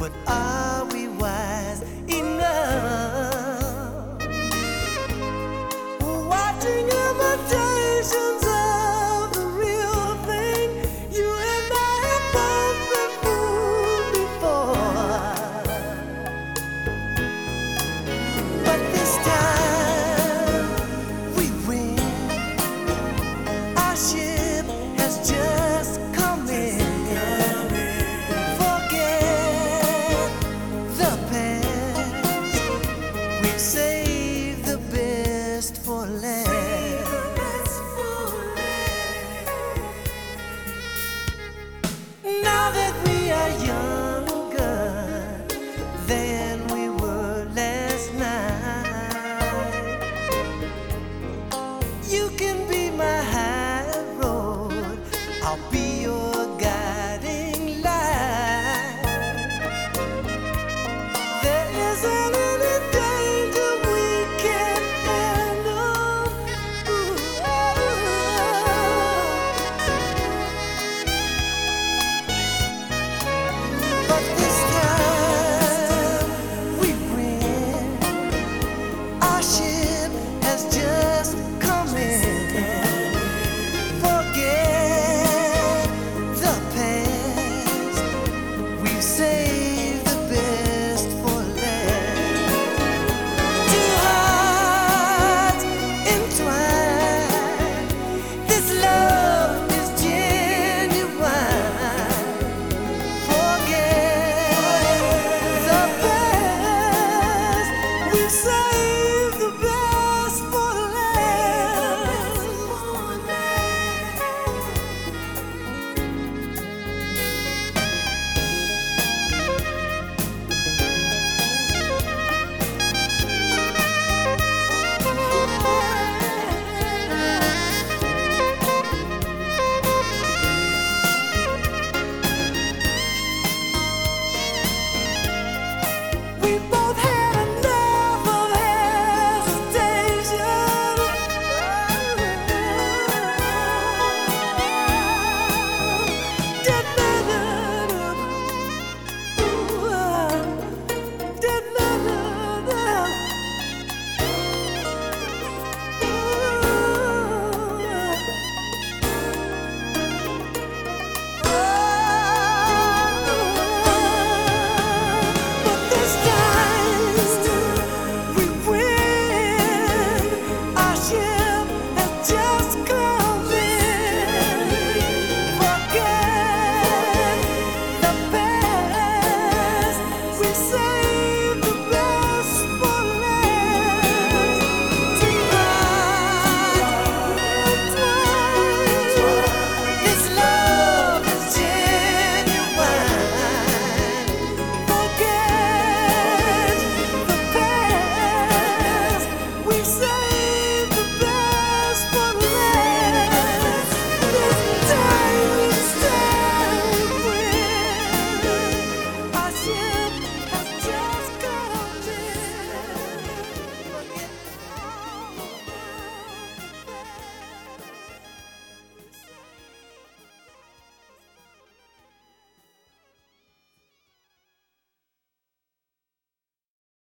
but are we wise that we are young.